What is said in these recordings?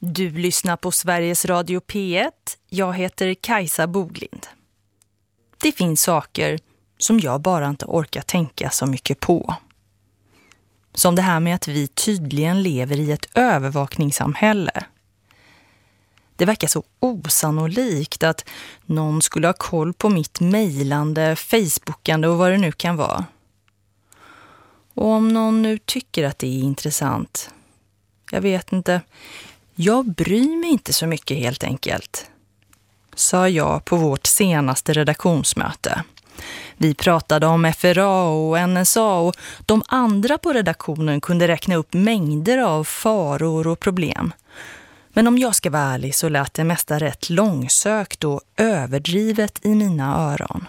Du lyssnar på Sveriges Radio P1. Jag heter Kajsa Boglind. Det finns saker som jag bara inte orkar tänka så mycket på. Som det här med att vi tydligen lever i ett övervakningssamhälle. Det verkar så osannolikt att någon skulle ha koll på mitt mejlande, facebookande och vad det nu kan vara. Och om någon nu tycker att det är intressant, jag vet inte, jag bryr mig inte så mycket helt enkelt, sa jag på vårt senaste redaktionsmöte. Vi pratade om FRA och NSA och de andra på redaktionen kunde räkna upp mängder av faror och problem. Men om jag ska vara ärlig så lät det mesta rätt långsökt och överdrivet i mina öron.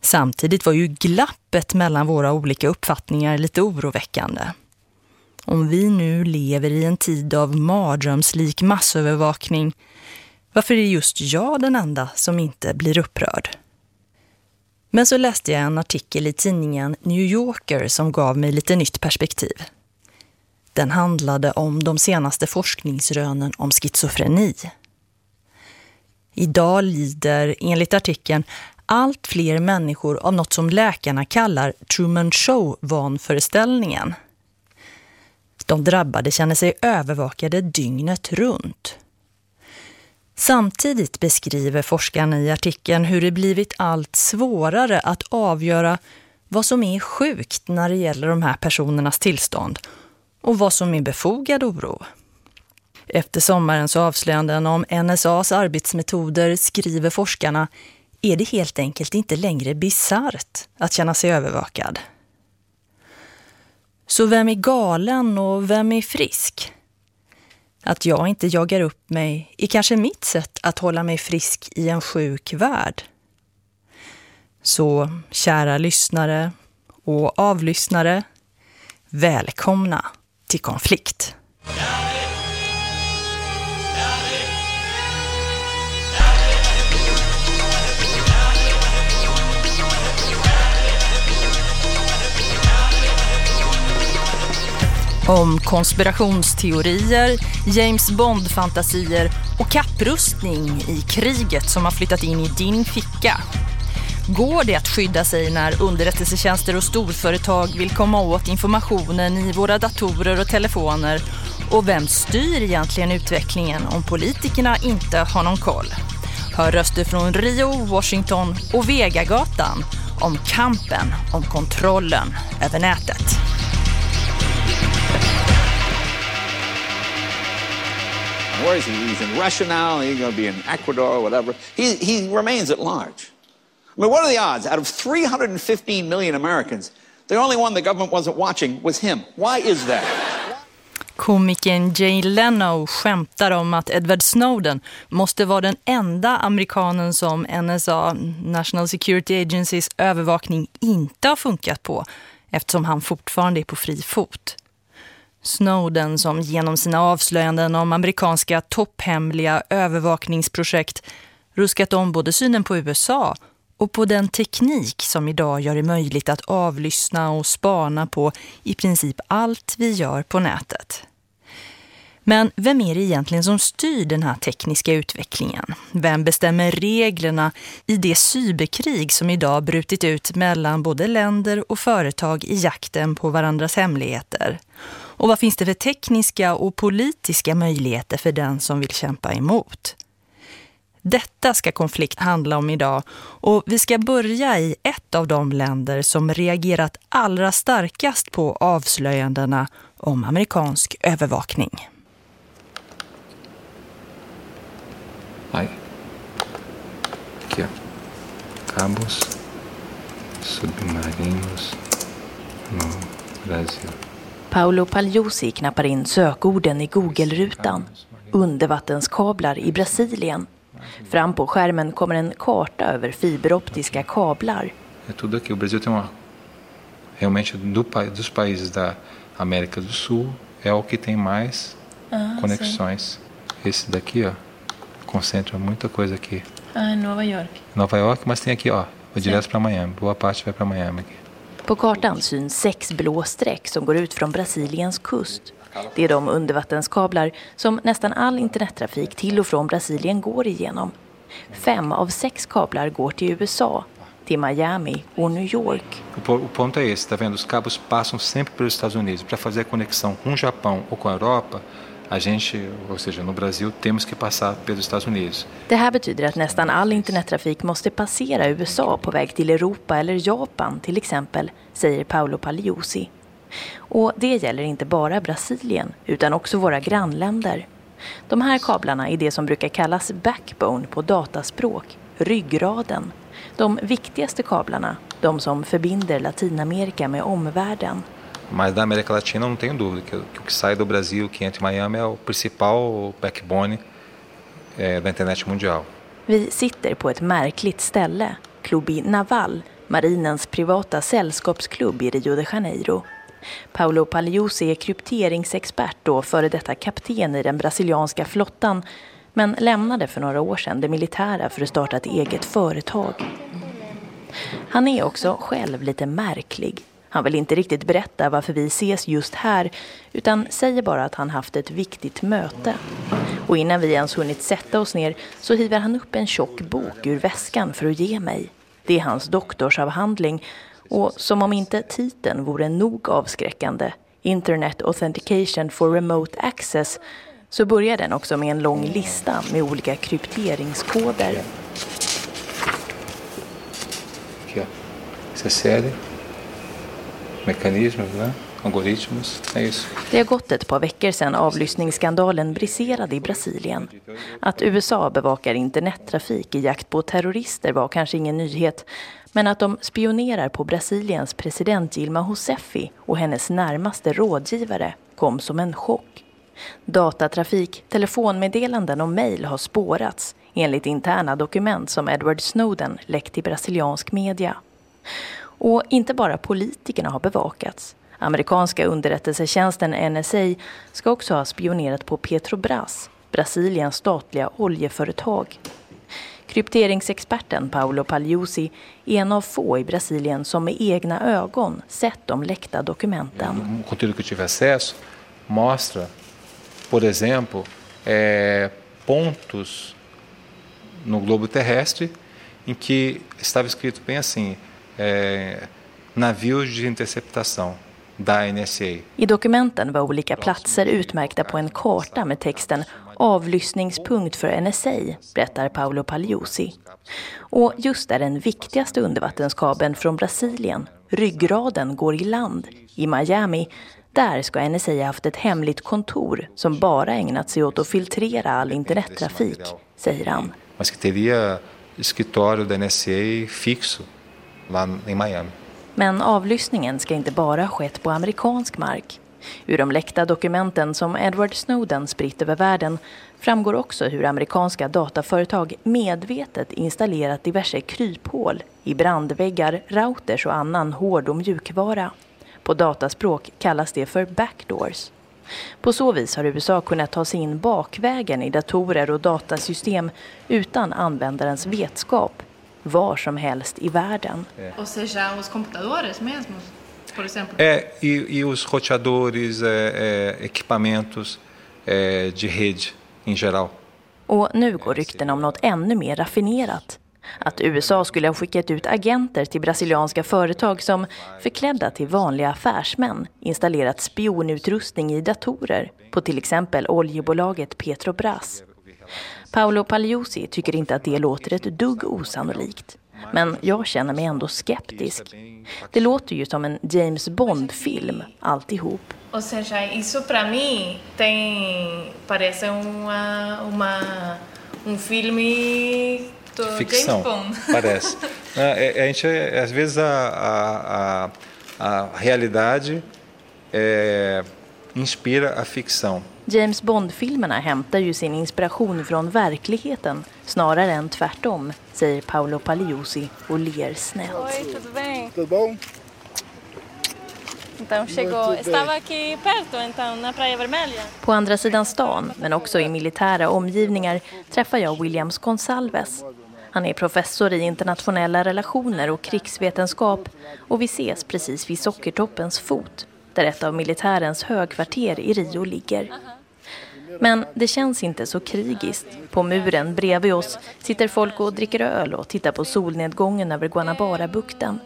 Samtidigt var ju glappet mellan våra olika uppfattningar lite oroväckande. Om vi nu lever i en tid av mardrömslik massövervakning, varför är just jag den enda som inte blir upprörd? Men så läste jag en artikel i tidningen New Yorker som gav mig lite nytt perspektiv. Den handlade om de senaste forskningsrönen om schizofreni. Idag lider, enligt artikeln, allt fler människor av något som läkarna kallar Truman Show-vanföreställningen. De drabbade känner sig övervakade dygnet runt. Samtidigt beskriver forskarna i artikeln hur det blivit allt svårare att avgöra vad som är sjukt när det gäller de här personernas tillstånd och vad som är befogad oro. Efter sommarens avslöjanden om NSAs arbetsmetoder skriver forskarna är det helt enkelt inte längre bizarrt att känna sig övervakad. Så vem är galen och vem är frisk? Att jag inte jagar upp mig är kanske mitt sätt att hålla mig frisk i en sjuk värld. Så kära lyssnare och avlyssnare, välkomna till konflikt. Om konspirationsteorier, James Bond-fantasier och kapprustning i kriget som har flyttat in i din ficka. Går det att skydda sig när underrättelsetjänster och storföretag vill komma åt informationen i våra datorer och telefoner? Och vem styr egentligen utvecklingen om politikerna inte har någon koll? Hör röster från Rio, Washington och Vegagatan om kampen om kontrollen över nätet. Where is he? He's in Russia now. He's going to be in Ecuador or whatever. He, he remains at large. I mean, what are the odds? Out of 315 million Americans, the only one the government wasn't watching was him. Why is that? Komikern Jay Leno skämtar om att Edward Snowden måste vara den enda amerikanen som NSA, National Security Agencies, övervakning inte har funkat på eftersom han fortfarande är på fri fot. Snowden som genom sina avslöjanden om amerikanska topphemliga övervakningsprojekt ruskat om både synen på USA och på den teknik som idag gör det möjligt att avlyssna och spana på i princip allt vi gör på nätet. Men vem är det egentligen som styr den här tekniska utvecklingen? Vem bestämmer reglerna i det cyberkrig som idag brutit ut mellan både länder och företag i jakten på varandras hemligheter? Och vad finns det för tekniska och politiska möjligheter för den som vill kämpa emot? Detta ska konflikt handla om idag och vi ska börja i ett av de länder som reagerat allra starkast på avslöjandena om amerikansk övervakning. Hi. Aqui. Cabos submarinos no Brasil. Paolo Pagliusi knappar in sökorden i Google-rutan. Undervattenskablar i Brasilien. Fram på skärmen kommer en karta över fiberoptiska kablar. É tudo aqui. O Brasil tem uma. Realmente, do, dos países da América do Sul, é o que tem mais conexões. Esse daqui, ó, concentra muita coisa aqui. Ah, Nova York. Nova York, mas tem aqui, ó. Direto para Miami. Boa parte vai para Miami aqui. På kartan syns sex blå streck som går ut från Brasiliens kust. Det är de undervattenskablar som nästan all internettrafik till och från Brasilien går igenom. Fem av sex kablar går till USA, till Miami och New York. O ponto är esse, tá vendo? Os cabos passam sempre pelos Estados Unidos. Para fazer a conexão com o Japão ou com a Europa, a gente, ou seja, no Brasil, temos que passar pelos Estados Unidos. Det här betyder att nästan all internettrafik måste passera USA på väg till Europa eller Japan till exempel, säger Paolo Pagliosi. Och det gäller inte bara Brasilien utan också våra grannländer. De här kablarna är det som brukar kallas backbone på dataspråk, ryggraden. De viktigaste kablarna, de som förbinder Latinamerika med omvärlden. Mas da América Latina não tenho dúvida que, que o que sai do Brasil, que entra em Miami, é o principal backbone eh, da internet mundial. Vi sitter på ett märkligt ställe, Clube Naval, marinens privata sällskapsklubb i Rio de Janeiro. Paolo Pagliusi är krypteringsexpert och före detta kapten i den brasilianska flottan men lämnade för några år sedan det militära för att starta ett eget företag. Han är också själv lite märklig. Han vill inte riktigt berätta varför vi ses just här utan säger bara att han haft ett viktigt möte. Och innan vi ens hunnit sätta oss ner så hivar han upp en tjock bok ur väskan för att ge mig. Det är hans doktorsavhandling och som om inte titeln vore nog avskräckande, Internet Authentication for Remote Access, så börjar den också med en lång lista med olika krypteringskoder. Aqui, ó. Isso série, mecanismos, né? algoritmos, é så. Det har gått ett par veckor sedan avlyssningsskandalen briserade i Brasilien. Att USA bevakar internettrafik i jakt på terrorister var kanske ingen nyhet, men att de spionerar på Brasiliens president Dilma Josefi och hennes närmaste rådgivare kom som en chock. Datatrafik, telefonmeddelanden och mejl har spårats enligt interna dokument som Edward Snowden läckt till brasiliansk media. Och inte bara politikerna har bevakats. Amerikanska underrättelsetjänsten NSA ska också ha spionerat på Petrobras, Brasiliens statliga oljeföretag. Krypteringsexperten Paolo Pagliusi är en av få i Brasilien som med egna ögon sett de läckta dokumenten. Um conteúdo que tive acesso mostra, por exemplo, eh, pontos no globo terrestre em que estava escrito bem assim, eh, navios de interceptação da NSA. I dokumenten var olika platser utmärkta på en karta med texten avlyssningspunkt för NSA, berättar Paolo Pagliusi. Och just där den viktigaste undervattenskabeln från Brasilien, ryggraden, går i land, i Miami, där ska NSA haft ett hemligt kontor som bara ägnat sig åt att filtrera all internettrafik, säger han. Mas que teria escritório da NSA fixo. Men avlyssningen ska inte bara ha skett på amerikansk mark. Ur de läckta dokumenten som Edward Snowden spritt över världen framgår också hur amerikanska dataföretag medvetet installerat diverse kryphål i brandväggar, routers och annan hård och mjukvara. På dataspråk kallas det för backdoors. På så vis har USA kunnat ta sig in bakvägen i datorer och datasystem utan användarens vetskap var som helst i världen. Ou seja, os computadores mesmos, por exemplo? É, e, e os roteadores, é, é, equipamentos é, de rede em geral. Och nu går rykten om något ännu mer raffinerat. Att USA skulle ha skickat ut agenter till brasilianska företag som förklädda till vanliga affärsmän installerat spionutrustning i datorer på till exempel oljebolaget Petrobras. Paolo Pagliusi tycker inte att det låter ett dugg osannolikt. Men jag känner mig ändå skeptisk. Det låter ju som en James Bond-film alltihop. Ou seja, isso para mim tem parece uma, uma um filme do Ficção, James Bond. parece. A gente, às vezes, a, a, a, a realidade é, inspira a ficção. James Bond-filmerna hämtar ju sin inspiration från verkligheten snarare än tvärtom, säger Paolo Pagliusi och ler snällt. På andra sidan stan, men också i militära omgivningar, träffar jag Williams Gonsalves. Han är professor i internationella relationer och krigsvetenskap och vi ses precis vid Sockertoppens fot där ett av militärens högkvarter i Rio ligger. Men det känns inte så krigiskt. På muren bredvid oss sitter folk och dricker öl och tittar på solnedgången över Guanabara-bukten.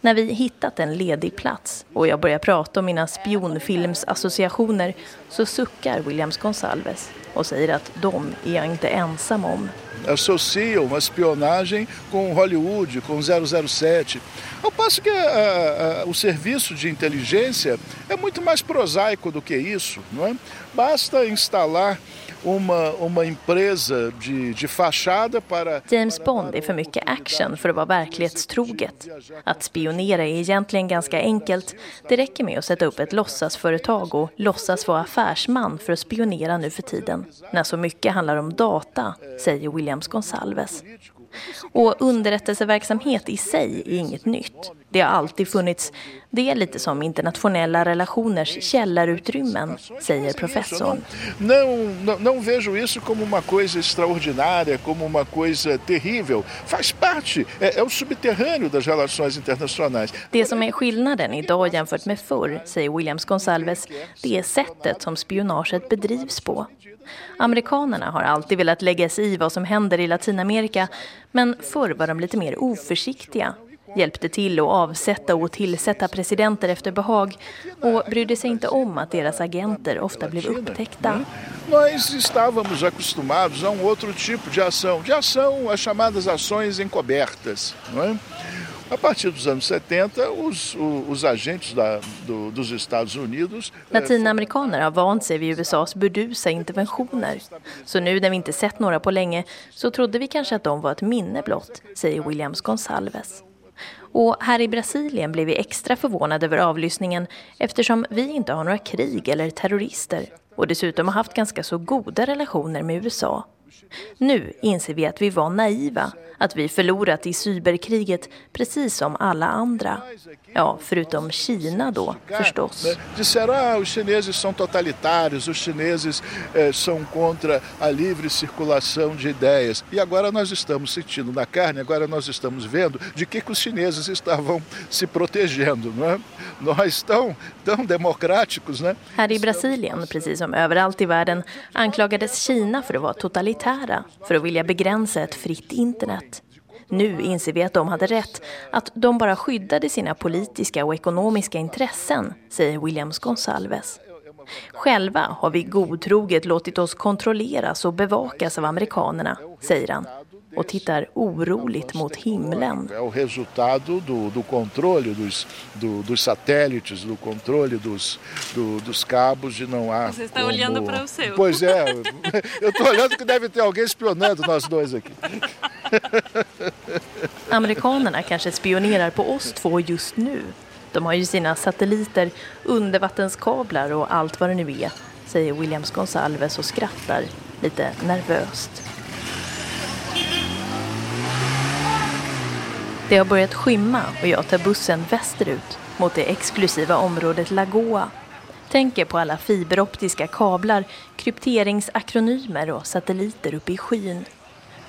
När vi hittat en ledig plats och jag börjar prata om mina spionfilmsassociationer så suckar Williams Gonsalves och säger att de är jag inte ensam om. Associam a spionagem com Hollywood, com 007. Ao passo que a, a, o serviço de inteligência é muito mais prosaico do que isso. Não é? Basta instalar uma, uma empresa de, de fachada para... James Bond är för mycket action för att vara verklighetstroget. Att spionera är egentligen ganska enkelt. Det räcker med att sätta upp ett låtsasföretag och låtsas vara affärsman för att spionera nu för tiden. När så mycket handlar om data, säger Williams Gonsalves. Och underrättelseverksamhet i sig är inget nytt. Det har alltid funnits. Det är lite som internationella relationers källarutrymmen, säger professorn. Não, não, não vejo isso como uma coisa extraordinária, como uma coisa terrível. Faz parte, é, é o subterrâneo das relações internacionais. Det som är skillnaden idag jämfört med förr, säger Williams Gonsalves, det är sättet som spionaget bedrivs på. Amerikanerna har alltid velat lägga sig i vad som händer i Latinamerika, men förr var de lite mer oförsiktiga hjälpte till att avsätta och tillsätta presidenter efter behag och brydde sig inte om att deras agenter ofta blev upptäckta. Nós estávamos acostumados a um outro tipo de ação, de ação, as chamadas ações encobertas. Não é? A partir dos anos 70, os, os agentes da, do, dos Estados Unidos... Eh, Latinamerikaner har vant sig vid USAs burdusa interventioner. Så nu när vi inte sett några på länge så trodde vi kanske att de var ett minne blott, säger Williams Gonsalves. Och här i Brasilien blev vi extra förvånade över avlyssningen eftersom vi inte har några krig eller terrorister och dessutom har haft ganska så goda relationer med USA. Nu inser vi att vi var naiva, att vi förlorat i cyberkriget precis som alla andra. Ja, förutom Kina då, förstås. Disseram ah, os chineses são totalitários, os chineses eh, são contra a livre circulação de ideias. E agora nós estamos sentindo na carne, agora nós estamos vendo de que, que os chineses estavam se protegendo, não é? Nós tão, tão democráticos, né? Här i Brasilien, precis som överallt i världen, anklagades Kina för att vara totalitära, för att vilja begränsa ett fritt internet. Nu inser vi att de hade rätt, att de bara skyddade sina politiska och ekonomiska intressen, säger Williams Gonsalves. Själva har vi godtroget låtit oss kontrolleras och bevakas av amerikanerna, säger han och tittar oroligt mot himlen. É o resultado do, do controle dos, do, dos satélites, do controle dos, do, dos cabos de não há. Você está olhando para o seu. Pois é, eu estou olhando que deve ter alguém espionando nós dois aqui. Amerikanerna kanske spionerar på oss två just nu. De har ju sina satelliter, undervattenskablar och allt vad det nu är, säger Williams Gonsalves och skrattar lite nervöst. Det har börjat skymma och jag tar bussen västerut mot det exklusiva området Lagoa. Tänker på alla fiberoptiska kablar, krypteringsakronymer och satelliter uppe i skyn.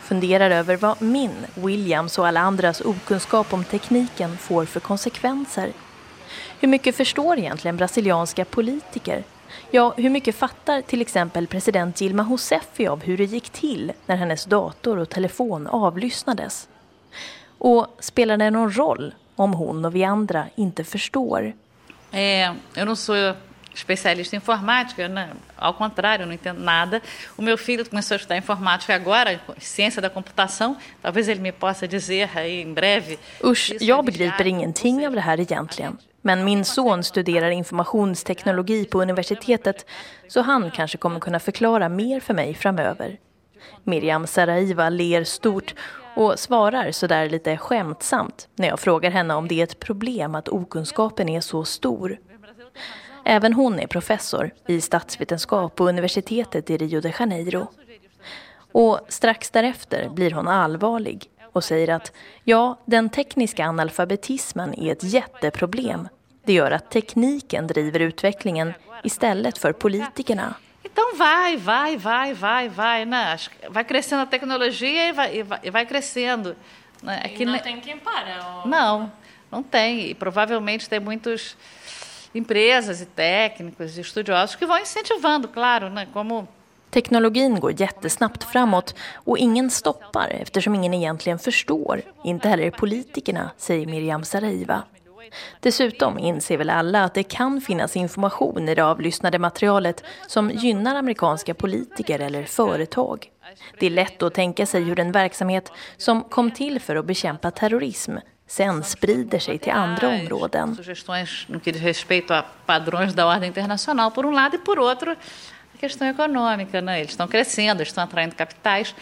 Funderar över vad min, Williams och alla andras okunskap om tekniken får för konsekvenser. Hur mycket förstår egentligen brasilianska politiker? Ja, hur mycket fattar till exempel president Dilma Rousseff av hur det gick till när hennes dator och telefon avlyssnades? Och spelar det någon roll om hon och vi andra inte förstår? É, eu não sou especialista em informática, né? ao contrário, eu não entendo nada. O meu filho começou a estudar informática agora, ciência da computação. Talvez ele me possa dizer aí em breve. Usch, jag begriper ingenting av det här egentligen. Men min son studerar informationsteknologi på universitetet så han kanske kommer kunna förklara mer för mig framöver. Miriam Saraiva ler stort och svarar sådär lite skämtsamt när jag frågar henne om det är ett problem att okunskapen är så stor. Även hon är professor i statsvetenskap på universitetet i Rio de Janeiro. Och strax därefter blir hon allvarlig och säger att ja, den tekniska analfabetismen är ett jätteproblem. Det gör att tekniken driver utvecklingen istället för politikerna. Então vai, vai, vai, vai, vai, né? Vai crescendo a tecnologia e vai, e vai, e vai crescendo. Né? É que não tem quem para? Ou... Não, não tem. E provavelmente tem muitos empresas e técnicos e estudiosos que vão incentivando, claro, né, como Teknologin går jättesnabbt framåt och ingen stoppar eftersom ingen egentligen förstår, inte heller politikerna, säger Miriam Saraiva. Dessutom inser väl alla att det kan finnas information i det avlyssnade materialet som gynnar amerikanska politiker eller företag. Det är lätt att tänka sig hur en verksamhet som kom till för att bekämpa terrorism sen sprider sig till andra områden. Sugestões um e questão econômica, né? Eles estão crescendo, estão atraindo capitais.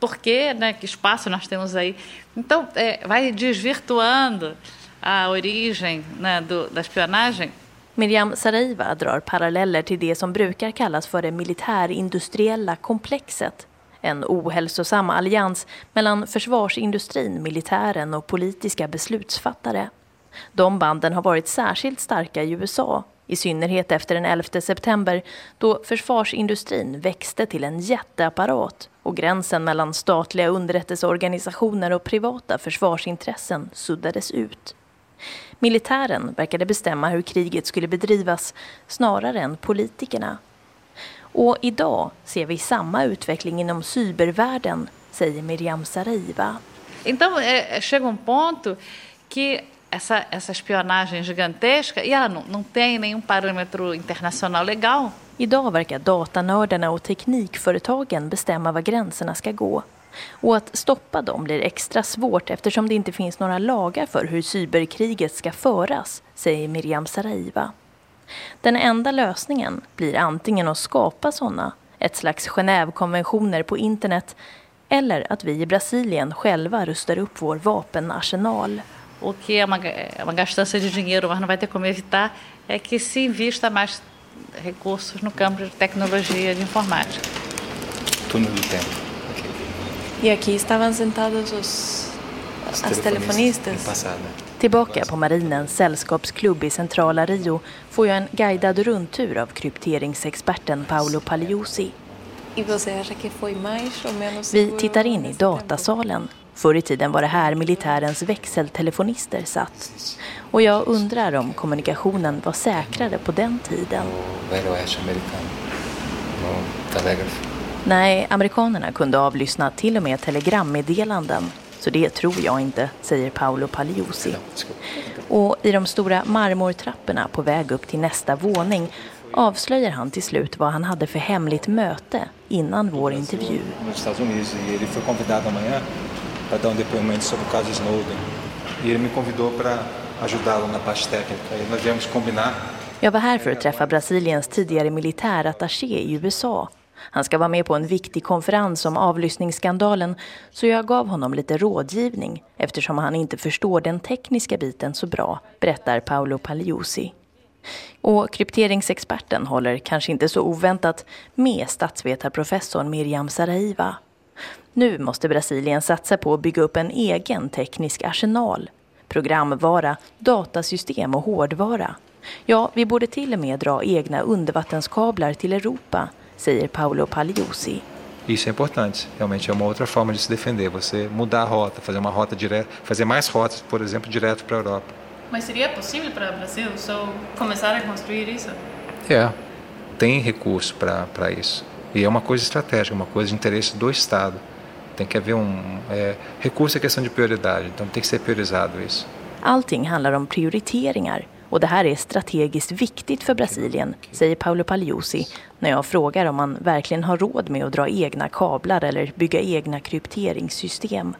Por né? Que espaço nós temos aí? Então, é, vai desvirtuando Ah, a origem né, do, da espionagem. Miriam Saraiva drar paralleller till det som brukar kallas för det militärindustriella komplexet. En ohälsosam allians mellan försvarsindustrin, militären och politiska beslutsfattare. De banden har varit särskilt starka i USA, i synnerhet efter den 11 september då försvarsindustrin växte till en jätteapparat och gränsen mellan statliga underrättelseorganisationer och privata försvarsintressen suddades ut. Militären verkade bestämma hur kriget skulle bedrivas snarare än politikerna. Och idag ser vi samma utveckling inom cybervärlden, säger Miriam Saraiva. Então, é, chega um ponto que essa, essa espionagem gigantesca, e ela não, não tem nenhum parâmetro internacional legal. Idag verkar datanördarna och teknikföretagen bestämma var gränserna ska gå. Och att stoppa dem blir extra svårt eftersom det inte finns några lagar för hur cyberkriget ska föras, säger Miriam Saraiva. Den enda lösningen blir antingen att skapa sådana, ett slags Genèvekonventioner på internet, eller att vi i Brasilien själva rustar upp vår vapenarsenal. O que é uma, uma gastança de dinheiro, mas não vai ter como evitar, é que se invista mais recursos no campo de tecnologia de informática. Túnel do tempo. Y aquí estaban sentados os, as telefonistas. Tillbaka på Marinens sällskapsklubb i centrala Rio får jag en guidad rundtur av krypteringsexperten Paolo menos Vi tittar in i datasalen. Förr i tiden var det här militärens växeltelefonister satt. Och jag undrar om kommunikationen var säkrare på den tiden. Nej, amerikanerna kunde avlyssna till och med telegrammeddelanden. Så det tror jag inte, säger Paolo desculpa. Och i de stora marmortrapporna på väg upp till nästa våning avslöjar han till slut vad han hade för hemligt möte innan vår intervju. E para dar um depoimento sobre o caso Snowden. E ele me convidou para ajudá-lo na parte técnica. E nós viemos combinar Jag var här för att träffa Brasiliens tidigare militärattaché i USA. Han ska vara med på en viktig konferens om avlyssningsskandalen så jag gav honom lite rådgivning eftersom han inte förstår den tekniska biten så bra, berättar Paolo Pagliusi. Och krypteringsexperten håller, kanske inte så oväntat, med statsvetarprofessorn Miriam Saraiva. Nu måste Brasilien satsa på att bygga upp en egen teknisk arsenal. Programvara, datasystem och hårdvara. Ja, vi borde till och med dra egna undervattenskablar till Europa, säger Paolo Pagliusi. Isso é importante, realmente é uma outra forma de se defender, você mudar a rota, fazer uma rota direta, fazer mais rotas, por exemplo, direto para a Europa. Mas seria possível para o Brasil só começar a construir isso? É, tem recurso para isso. E é uma coisa estratégica, uma coisa de interesse do Estado. Tem que haver um. É, recurso é questão de prioridade, então tem que ser priorizado isso. Allting handlar om prioriteringar och det här är strategiskt viktigt för Brasilien, säger Paolo Pagliusi när jag frågar om man verkligen har råd med att dra egna kablar eller bygga egna krypteringssystem.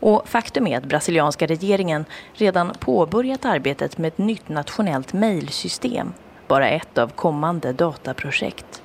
Och faktum är att brasilianska regeringen redan påbörjat arbetet med ett nytt nationellt mejlsystem, bara ett av kommande dataprojekt.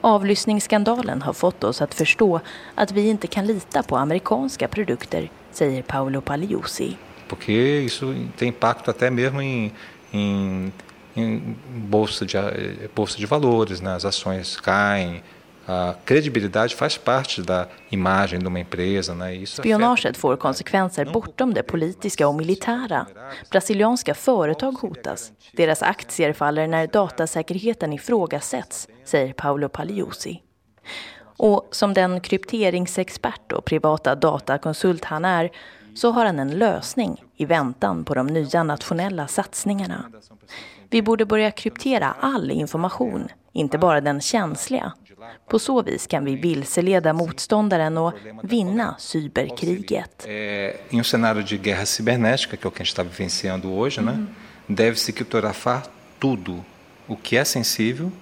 Avlyssningsskandalen har fått oss att förstå att vi inte kan lita på amerikanska produkter, säger Paolo Pagliusi. Porque isso tem impacto até mesmo em, em, em bolsa, de, eh, bolsa de valores, né? as ações caem. A credibilidade faz parte da imagem de uma empresa. Né? E Isso Spionaget får konsekvenser bortom det politiska och militära. Brasilianska företag hotas. Deras aktier faller när datasäkerheten ifrågasätts, säger Paolo Pagliusi. Och som den krypteringsexpert och privata datakonsult han är så har han en lösning i väntan på de nya nationella satsningarna. Vi borde börja kryptera all information, inte bara den känsliga. På så vis kan vi vilseleda motståndaren och vinna cyberkriget. É, em um cenário de guerra cibernética, que é o que a gente está vivenciando hoje, né, deve-se criptografar tudo, o que é sensível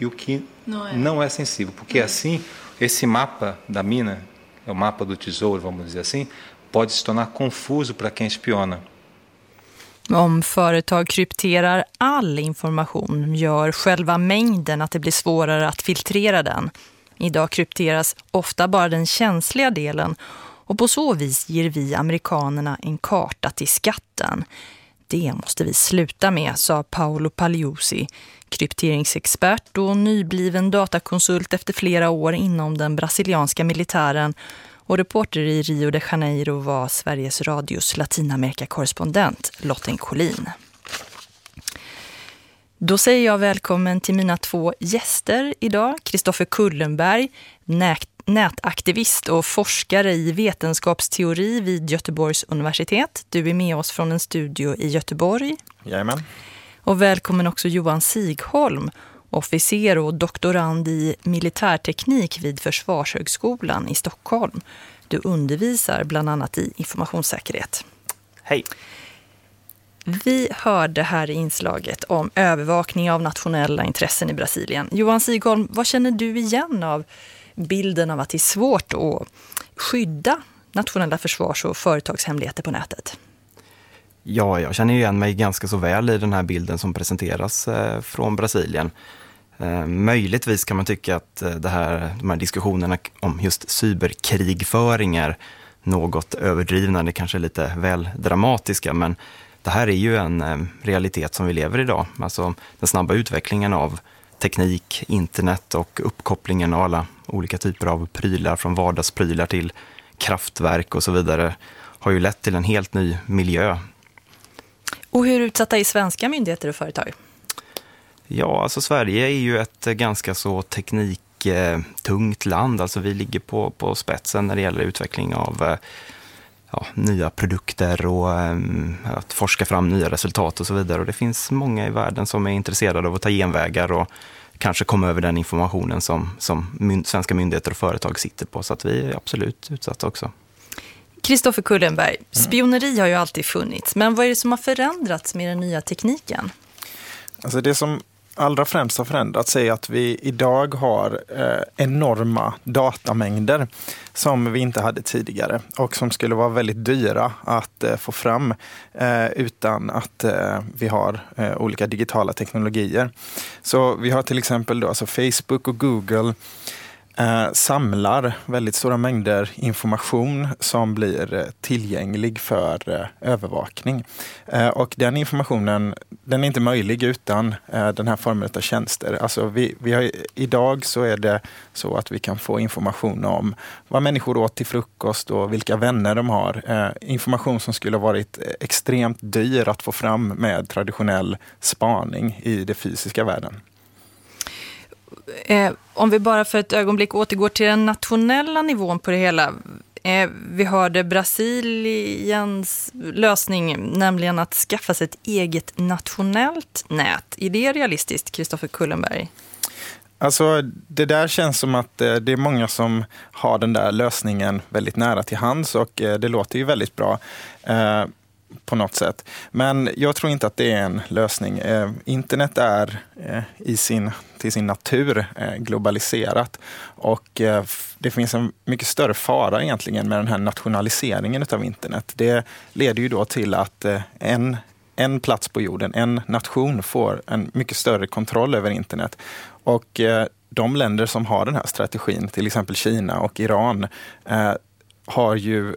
e o que Não é. não é sensível. Porque assim, esse mapa da mina, é o mapa do tesouro, vamos dizer assim, pode se tornar confuso para quem espiona. Om företag krypterar all information gör själva mängden att det blir svårare att filtrera den. Idag krypteras ofta bara den känsliga delen och på så vis ger vi amerikanerna en karta till skatten. Det måste vi sluta med, sa Paolo Pagliusi, krypteringsexpert och nybliven datakonsult efter flera år inom den brasilianska militären och reporter i Rio de Janeiro var Sveriges Radios Latinamerika-korrespondent Lotten Collin. Då säger jag välkommen till mina två gäster idag. Kristoffer Kullenberg, nät nätaktivist och forskare i vetenskapsteori vid Göteborgs universitet. Du är med oss från en studio i Göteborg. Jajamän. Och välkommen också Johan Sigholm, officer och doktorand i militärteknik vid Försvarshögskolan i Stockholm. Du undervisar bland annat i informationssäkerhet. Hej. Vi hörde här i inslaget om övervakning av nationella intressen i Brasilien. Johan Sigholm, vad känner du igen av bilden av att det är svårt att skydda nationella försvars- och företagshemligheter på nätet? Ja, jag känner igen mig ganska så väl i den här bilden som presenteras eh, från Brasilien. Eh, möjligtvis kan man tycka att eh, det här, de här diskussionerna om just cyberkrigföring är något överdrivna, det kanske är lite väl dramatiska, men det här är ju en eh, realitet som vi lever i idag. Alltså den snabba utvecklingen av teknik, internet och uppkopplingen av alla olika typer av prylar, från vardagsprylar till kraftverk och så vidare, har ju lett till en helt ny miljö. Och hur utsatta är svenska myndigheter och företag? Ja, alltså Sverige är ju ett ganska så tekniktungt land. Alltså vi ligger på, på spetsen när det gäller utveckling av ja, nya produkter och um, att forska fram nya resultat och så vidare. Och det finns många i världen som är intresserade av att ta genvägar och kanske komma över den informationen som, som myn svenska myndigheter och företag sitter på. Så att vi är absolut utsatta också. Kristoffer Kullenberg, spioneri har ju alltid funnits, men vad är det som har förändrats med den nya tekniken? Alltså det som allra främst har förändrats är att vi idag har eh, enorma datamängder som vi inte hade tidigare och som skulle vara väldigt dyra att eh, få fram eh, utan att eh, vi har eh, olika digitala teknologier. Så vi har till exempel då, alltså Facebook och Google eh, samlar väldigt stora mängder information som blir eh, tillgänglig för eh, övervakning. Eh, och den informationen den är inte möjlig utan eh, den här formen av tjänster. Alltså vi, vi har, idag så är det så att vi kan få information om vad människor åt till frukost och vilka vänner de har. Eh, information som skulle ha varit extremt dyr att få fram med traditionell spaning i den fysiska världen. Eh, om vi bara för ett ögonblick återgår till den nationella nivån på det hela. Eh, vi hörde Brasiliens lösning, nämligen att skaffa sig ett eget nationellt nät. Är det realistiskt, Kristoffer Kullenberg? Alltså, det där känns som att eh, det är många som har den där lösningen väldigt nära till hands och eh, det låter ju väldigt bra. Eh, på något sätt. Men jag tror inte att det är en lösning. Eh, internet är eh, i sin, till sin natur eh, globaliserat och eh, det finns en mycket större fara egentligen med den här nationaliseringen av internet. Det leder ju då till att eh, en en plats på jorden, en nation får en mycket större kontroll över internet. Och de länder som har den här strategin, till exempel Kina och Iran, har ju,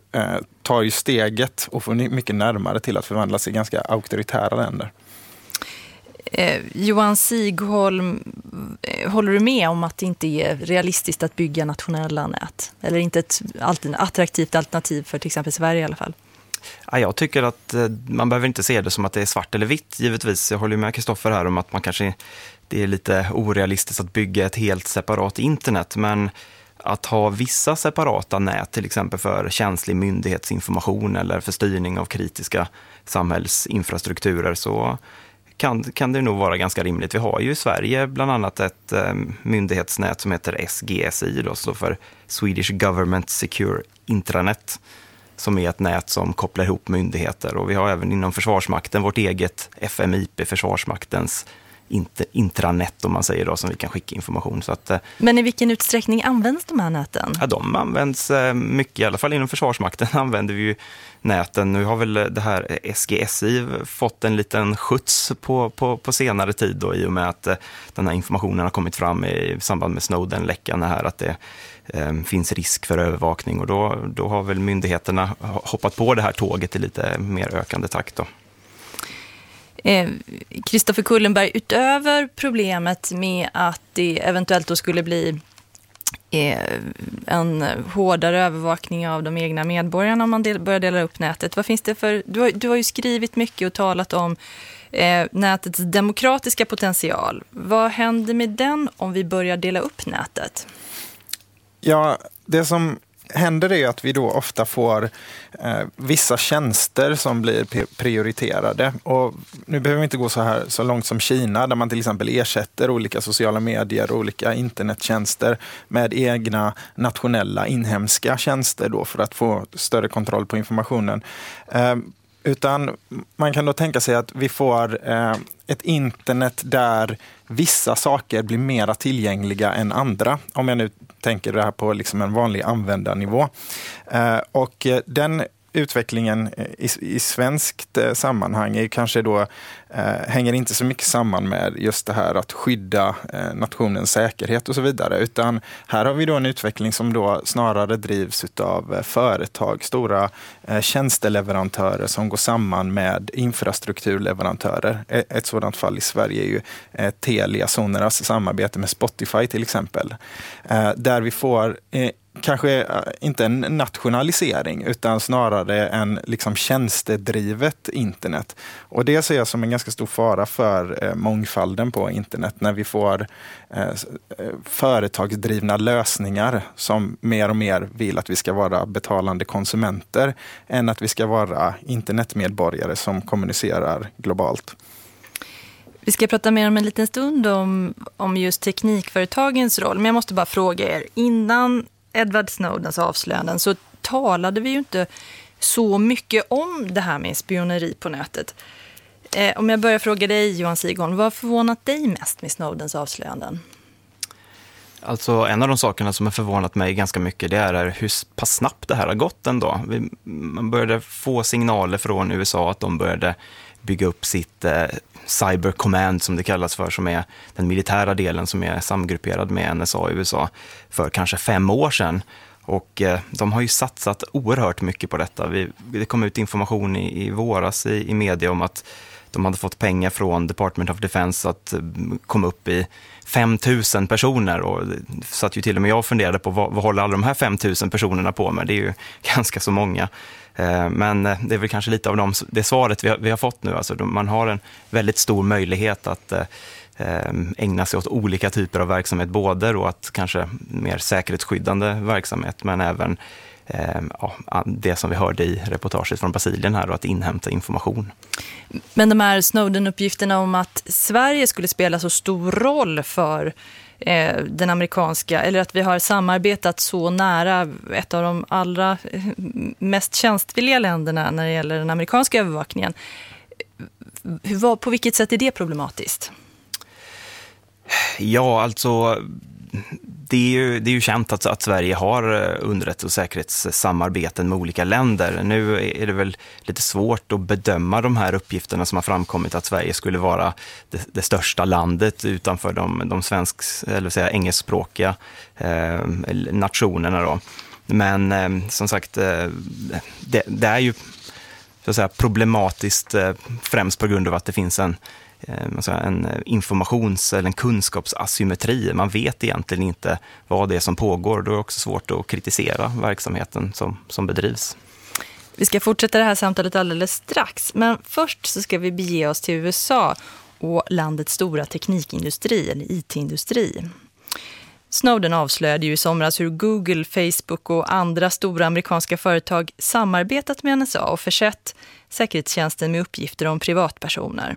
tar ju steget och får mycket närmare till att förvandlas till ganska auktoritära länder. Eh, Johan Sigholm, eh, håller du med om att det inte är realistiskt att bygga nationella nät? Eller inte ett attraktivt alternativ för till exempel Sverige i alla fall? Ja, jag tycker att eh, man behöver inte se det som att det är svart eller vitt, givetvis. Jag håller med Kristoffer här om att man kanske det är lite orealistiskt att bygga ett helt separat internet, men att ha vissa separata nät, till exempel för känslig myndighetsinformation eller för styrning av kritiska samhällsinfrastrukturer, så kan, kan det nog vara ganska rimligt. Vi har ju i Sverige bland annat ett eh, myndighetsnät som heter SGSI, då, står för Swedish Government Secure Intranet, som är ett nät som kopplar ihop myndigheter. Och vi har även inom Försvarsmakten vårt eget FMIP, Försvarsmaktens intranet om man säger då, som vi kan skicka information. Så att, eh, Men i vilken utsträckning används de här näten? Ja, de används eh, mycket, i alla fall inom Försvarsmakten använder vi ju näten. Nu har väl det här SGSI fått en liten skjuts på, på, på senare tid då, i och med att eh, den här informationen har kommit fram i samband med Snowden-läckan här, att det eh, finns risk för övervakning och då, då har väl myndigheterna hoppat på det här tåget i lite mer ökande takt. Då. Kristoffer eh, Kullenberg, utöver problemet med att det eventuellt då skulle bli eh, en hårdare övervakning av de egna medborgarna om man del, börjar dela upp nätet. Vad finns det för, du, har, du har ju skrivit mycket och talat om eh, nätets demokratiska potential. Vad händer med den om vi börjar dela upp nätet? Ja, det som händer är att vi då ofta får eh, vissa tjänster som blir prioriterade. Och nu behöver vi inte gå så, här, så långt som Kina där man till exempel ersätter olika sociala medier och olika internettjänster med egna nationella inhemska tjänster då för att få större kontroll på informationen. Eh, utan man kan då tänka sig att vi får eh, ett internet där vissa saker blir mera tillgängliga än andra. Om jag nu tänker det här på liksom en vanlig användarnivå. Eh, och eh, den utvecklingen i, i svenskt eh, sammanhang är kanske då, eh, hänger inte så mycket samman med just det här att skydda eh, nationens säkerhet och så vidare, utan här har vi då en utveckling som då snarare drivs av eh, företag, stora eh, tjänsteleverantörer som går samman med infrastrukturleverantörer. E, ett, sådant fall i Sverige är ju eh, Telia Soneras samarbete med Spotify till exempel, eh, där vi får eh, kanske eh, inte en nationalisering utan snarare en liksom tjänstedrivet internet. Och det ser jag som en ganska stor fara för eh, mångfalden på internet när vi får eh, eh, företagsdrivna lösningar som mer och mer vill att vi ska vara betalande konsumenter än att vi ska vara internetmedborgare som kommunicerar globalt. Vi ska prata mer om en liten stund om, om just teknikföretagens roll. Men jag måste bara fråga er, innan Edward Snowdens avslöjanden så talade vi ju inte så mycket om det här med spioneri på nätet. Eh, om jag börjar fråga dig, Johan Sigholm, vad har förvånat dig mest med Snowdens avslöjanden? Alltså en av de sakerna som har förvånat mig ganska mycket det är hur pass snabbt det här har gått ändå. Man började få signaler från USA att de började bygga upp sitt eh, Cyber Command som det kallas för, som är den militära delen som är samgrupperad med NSA i USA för kanske fem år sedan. Och eh, de har ju satsat oerhört mycket på detta. Vi, det kom ut information i, i våras i, i media om att de hade fått pengar från Department of Defense att eh, komma upp i 5 000 personer. Och så att ju till och med jag funderade på vad, vad håller alla de här 5 000 personerna på med? Det är ju ganska så många. Eh, men eh, det är väl kanske lite av de, det svaret vi har, vi har fått nu. Alltså man har en väldigt stor möjlighet att ehm, ägna sig åt olika typer av verksamhet. Både då att kanske mer säkerhetsskyddande verksamhet, men även ja, det som vi hörde i reportaget från Brasilien här, då, att inhämta information. Men de här Snowden-uppgifterna om att Sverige skulle spela så stor roll för eh, den amerikanska, eller att vi har samarbetat så nära ett av de allra eh, mest tjänstvilliga länderna när det gäller den amerikanska övervakningen. Hur, på vilket sätt är det problematiskt? Ja, alltså det är ju, det är ju känt att, att Sverige har eh, underrättelse och säkerhetssamarbeten med olika länder. Nu är det väl lite svårt att bedöma de här uppgifterna som har framkommit att Sverige skulle vara det, det största landet utanför de, de svensk, eller säga, engelskspråkiga eh, nationerna. Då. Men eh, som sagt, eh, det, det, är ju så att säga, problematiskt eh, främst på grund av att det finns en Eh, en eh, informations eller en kunskapsasymmetri. Man vet egentligen inte vad det är som pågår. Då är det också svårt att kritisera verksamheten som, som bedrivs. Vi ska fortsätta det här samtalet alldeles strax. Men först så ska vi bege oss till USA och landets stora teknikindustri, eller IT-industri. Snowden avslöjade ju i somras hur Google, Facebook och andra stora amerikanska företag samarbetat med NSA och försett säkerhetstjänsten med uppgifter om privatpersoner.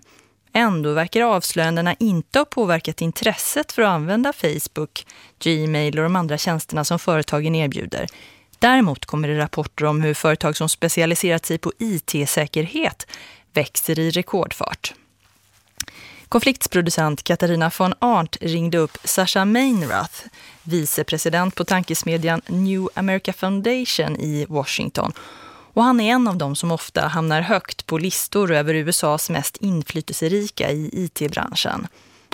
Ändå verkar avslöjandena inte ha påverkat intresset för att använda Facebook, Gmail och de andra tjänsterna som företagen erbjuder. Däremot kommer det rapporter om hur företag som specialiserat sig på IT-säkerhet växer i rekordfart. Konfliktsproducent Katarina von Arndt ringde upp Sasha Mainrath, vicepresident på tankesmedjan New America Foundation i Washington. Och han är en av dem som ofta hamnar högt på listor över USAs mest inflytelserika i IT-branschen.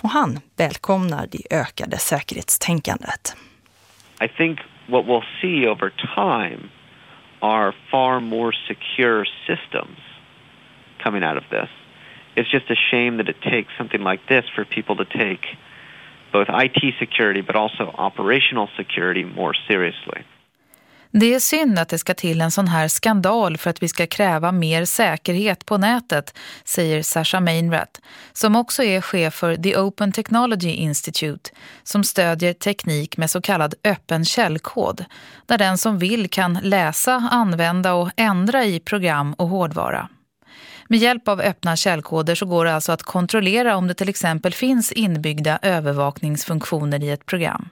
Och han välkomnar det ökade säkerhetstänkandet. I think what we'll see over time are far more secure systems coming out of this. It's just a shame that it takes something like this for people to take both IT security but also operational security more seriously. Det är synd att det ska till en sån här skandal för att vi ska kräva mer säkerhet på nätet, säger Sasha Mainrat, som också är chef för The Open Technology Institute, som stödjer teknik med så kallad öppen källkod, där den som vill kan läsa, använda och ändra i program och hårdvara. Med hjälp av öppna källkoder så går det alltså att kontrollera om det till exempel finns inbyggda övervakningsfunktioner i ett program.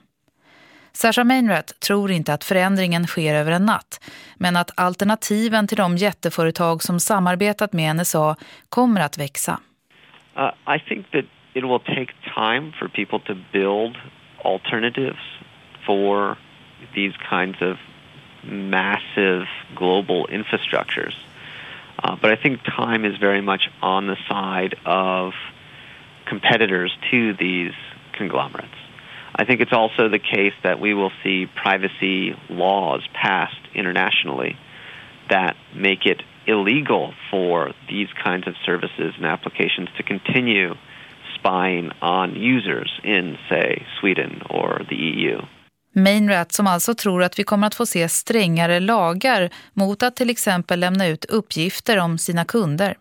Sasha Mainrath tror inte att förändringen sker över en natt, men att alternativen till de jätteföretag som samarbetat med NSA kommer att växa. Uh, I think that it will take time for people to build alternatives for these kinds of massive global infrastructures. Uh, but I think time is very much on the side of competitors to these conglomerates. I think it's also the case that we will see privacy laws passed internationally that make it illegal for these kinds of services and applications to continue spying on users in, say, Sweden or the EU. Mainrat som alltså tror att vi kommer att få se strängare lagar mot att till exempel lämna ut uppgifter om sina kunder.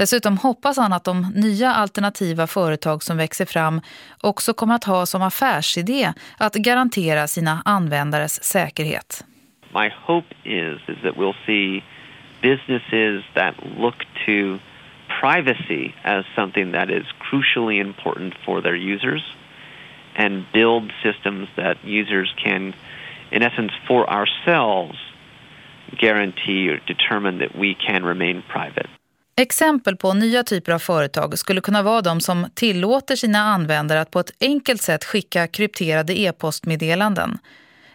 Dessutom hoppas han att de nya alternativa företag som växer fram också kommer att ha som affärsidé att garantera sina användares säkerhet. My hope is, is that we'll see businesses that look to privacy as something that is crucially important for their users and build systems that users can, in essence, for ourselves, guarantee or determine that we can remain private. Exempel på nya typer av företag skulle kunna vara de som tillåter sina användare att på ett enkelt sätt skicka krypterade e-postmeddelanden.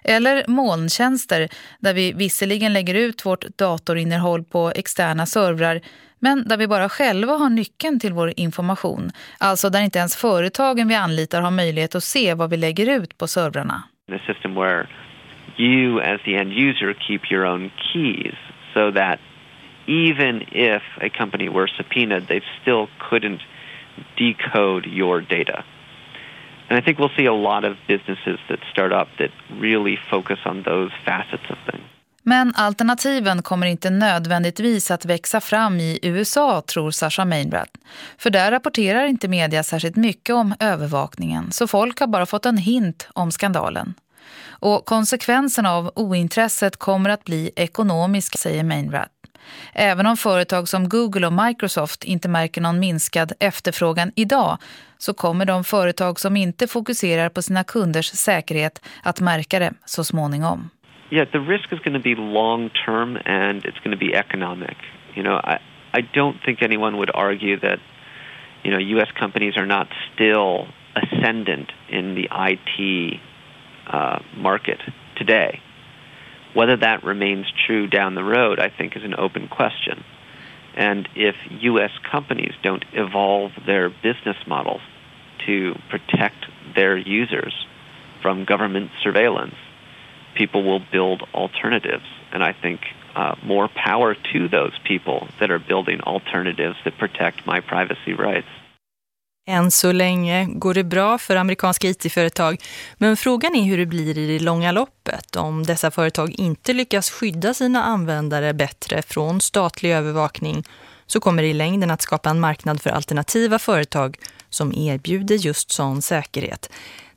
Eller molntjänster där vi visserligen lägger ut vårt datorinnehåll på externa servrar men där vi bara själva har nyckeln till vår information. Alltså där inte ens företagen vi anlitar har möjlighet att se vad vi lägger ut på servrarna. Ett system where you as the end user keep your own keys so that even if a company were subpoenaed, they still couldn't decode your data. And I think we'll see a lot of businesses that start up that really focus on those facets of things. Men alternativen kommer inte nödvändigtvis att växa fram i USA, tror Sasha Mainbrad. För där rapporterar inte media särskilt mycket om övervakningen, så folk har bara fått en hint om skandalen. Och konsekvenserna av ointresset kommer att bli ekonomisk, säger Mainbrad. Även om företag som Google och Microsoft inte märker någon minskad efterfrågan idag så kommer de företag som inte fokuserar på sina kunders säkerhet att märka det så småningom. Yeah, the risk is going to be long term and it's going to be economic. You know, I I don't think anyone would argue that you know US companies are not still ascendant in the IT uh, market today. Whether that remains true down the road, I think, is an open question. And if U.S. companies don't evolve their business models to protect their users from government surveillance, people will build alternatives. And I think uh, more power to those people that are building alternatives that protect my privacy rights. Än så länge går det bra för amerikanska IT-företag men frågan är hur det blir i det långa loppet om dessa företag inte lyckas skydda sina användare bättre från statlig övervakning så kommer det i längden att skapa en marknad för alternativa företag som erbjuder just sån säkerhet.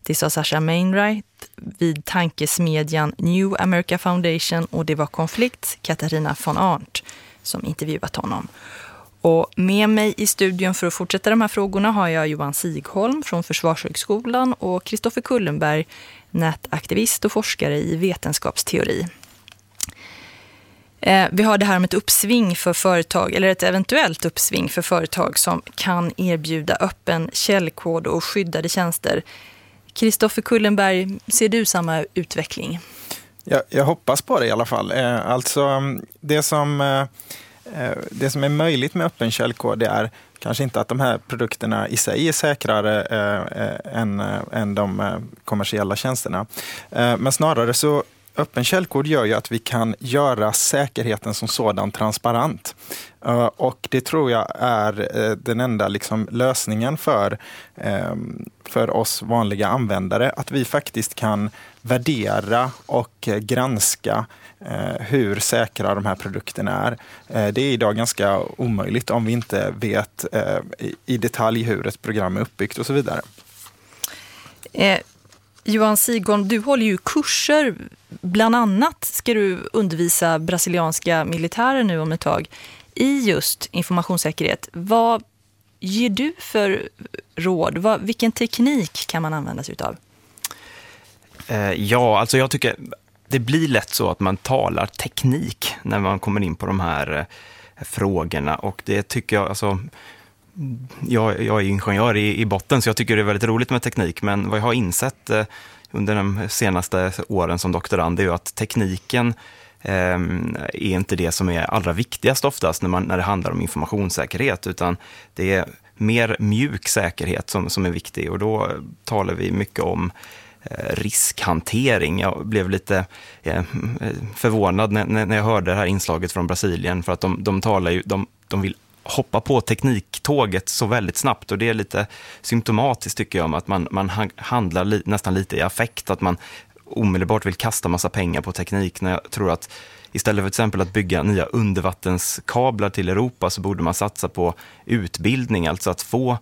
Det sa Sasha Mainwright vid tankesmedjan New America Foundation och det var konflikt Katarina von Arndt som intervjuat honom. Och med mig i studion för att fortsätta de här frågorna har jag Johan Sigholm från Försvarshögskolan och Kristoffer Kullenberg, nätaktivist och forskare i vetenskapsteori. Eh, vi har det här om ett uppsving för företag, eller ett eventuellt uppsving för företag som kan erbjuda öppen källkod och skyddade tjänster. Kristoffer Kullenberg, ser du samma utveckling? Jag, jag hoppas på det i alla fall. Eh, alltså mm, det som, eh, Eh, det som är möjligt med öppen källkod är kanske inte att de här produkterna i sig är säkrare eh, eh, än, än de kommersiella tjänsterna. Men snarare så öppen källkod gör ju att vi kan göra säkerheten som sådan transparent. Och det tror jag är den enda liksom lösningen för, ehm, för oss vanliga användare. Att vi faktiskt kan värdera och granska hur säkra de här produkterna är. Det är idag ganska omöjligt om vi inte vet i detalj hur ett program är uppbyggt och så vidare. Johan Sigon, du håller ju kurser. Bland annat ska du undervisa brasilianska militärer nu om ett tag i just informationssäkerhet. Vad ger du för råd? Vad, vilken teknik kan man använda sig av? Eh, ja, alltså jag tycker det blir lätt så att man talar teknik när man kommer in på de här eh, frågorna. Och det tycker jag, alltså jag, jag är ingenjör i, i botten, så jag tycker det är väldigt roligt med teknik, men vad jag har insett eh, under de senaste åren som doktorand är ju att tekniken eh, är inte det som är allra viktigast oftast när, man, när det handlar om informationssäkerhet, utan det är mer mjuk säkerhet som, som är viktig. Och då talar vi mycket om Eh, riskhantering. Jag blev lite eh, förvånad när, när jag hörde det här inslaget från Brasilien, för att de, de talar ju, de, de vill hoppa på tekniktåget så väldigt snabbt och det är lite symptomatiskt tycker jag om att man, man handlar li, nästan lite i affekt, att man omedelbart vill kasta massa pengar på teknik när jag tror att istället för till exempel att bygga nya undervattenskablar till Europa så borde man satsa på utbildning, alltså att få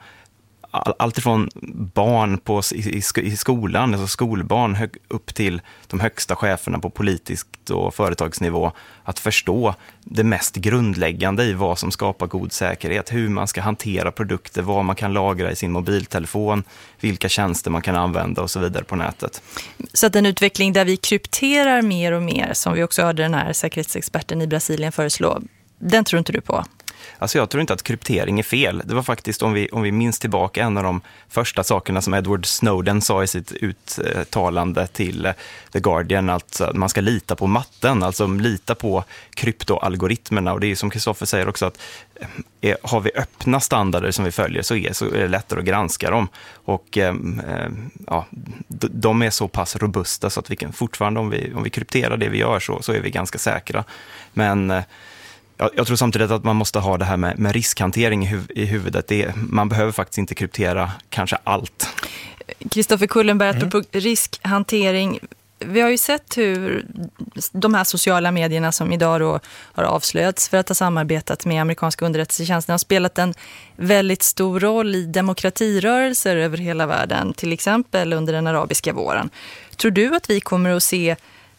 alltifrån barn på, i, i skolan, alltså skolbarn, hög, upp till de högsta cheferna på politiskt och företagsnivå, att förstå det mest grundläggande i vad som skapar god säkerhet, hur man ska hantera produkter, vad man kan lagra i sin mobiltelefon, vilka tjänster man kan använda och så vidare på nätet. Så att en utveckling där vi krypterar mer och mer, som vi också hörde den här säkerhetsexperten i Brasilien föreslå, den tror inte du på? Alltså jag tror inte att kryptering är fel. Det var faktiskt, om vi, om vi minns tillbaka, en av de första sakerna som Edward Snowden sa i sitt uttalande till eh, The Guardian, alltså att man ska lita på matten, alltså lita på kryptoalgoritmerna. Och det är som Kristoffer säger också att eh, eh, har vi öppna standarder som vi följer så är, så är det lättare att granska dem. Och ja, de är så pass robusta så att vi kan fortfarande, om vi, om vi krypterar det vi gör, så, så är vi ganska säkra. Men eh, jag, jag, tror samtidigt att man måste ha det här med, med riskhantering i, huv, i huvudet. Det, man behöver faktiskt inte kryptera kanske allt. Kristoffer Kullenberg, mm. på riskhantering. Vi har ju sett hur de här sociala medierna som idag då har avslöjats för att ha samarbetat med amerikanska underrättelsetjänsten har spelat en väldigt stor roll i demokratirörelser över hela världen, till exempel under den arabiska våren. Tror du att vi kommer att se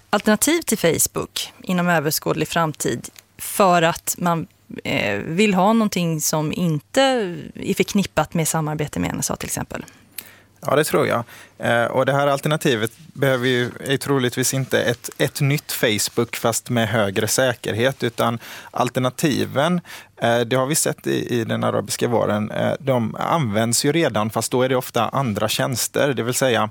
alternativ till Facebook inom överskådlig framtid för att man eh, vill ha någonting som inte är förknippat med samarbete med NSA till exempel. Ja, det tror jag. Eh, och det här alternativet behöver ju, är troligtvis inte ett, ett nytt Facebook fast med högre säkerhet, utan alternativen, eh, det har vi sett i, i den arabiska våren, eh, de används ju redan fast då är det ofta andra tjänster, det vill säga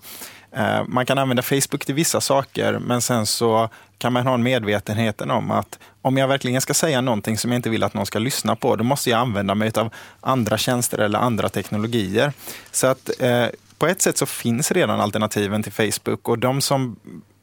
eh, man kan använda Facebook till vissa saker, men sen så kan man ha en medvetenheten om att om jag verkligen ska säga någonting som jag inte vill att någon ska lyssna på, då måste jag använda mig av andra tjänster eller andra teknologier. Så att eh, på ett sätt så finns redan alternativen till Facebook och de som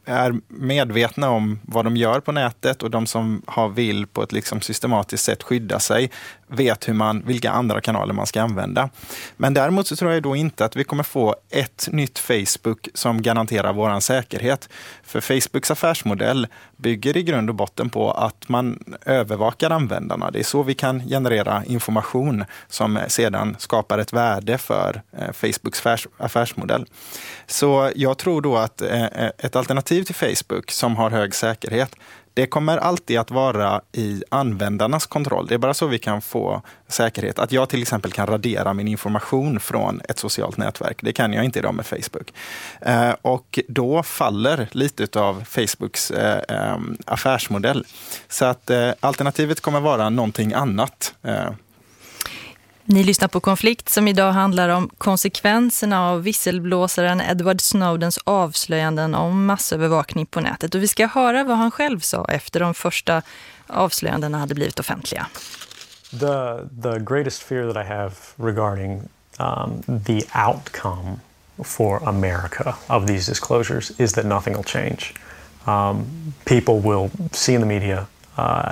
är medvetna om vad de gör på nätet och de som har vill på ett liksom systematiskt sätt skydda sig vet hur man, vilka andra kanaler man ska använda. Men däremot så tror jag då inte att vi kommer få ett nytt Facebook som garanterar vår säkerhet. För Facebooks affärsmodell bygger i grund och botten på att man övervakar användarna. Det är så vi kan generera information som sedan skapar ett värde för eh, Facebooks affärsmodell. Så jag tror då att eh, eh, ett alternativ till Facebook som har hög säkerhet det kommer alltid att vara i användarnas kontroll. Det är bara så vi kan få säkerhet. Att jag till exempel kan radera min information från ett socialt nätverk. Det kan jag inte idag med Facebook. Eh, och då faller lite av Facebooks eh, eh, affärsmodell. Så att alternativet kommer vara någonting annat. Ni lyssnar på Konflikt som idag handlar om konsekvenserna av visselblåsaren Edward Snowdens avslöjanden om massövervakning på nätet. Och vi ska höra vad han själv sa efter de första avslöjandena hade blivit offentliga. The, the greatest fear that I have regarding um, the outcome for America of these disclosures is that nothing will change. Um, people will see in the media uh,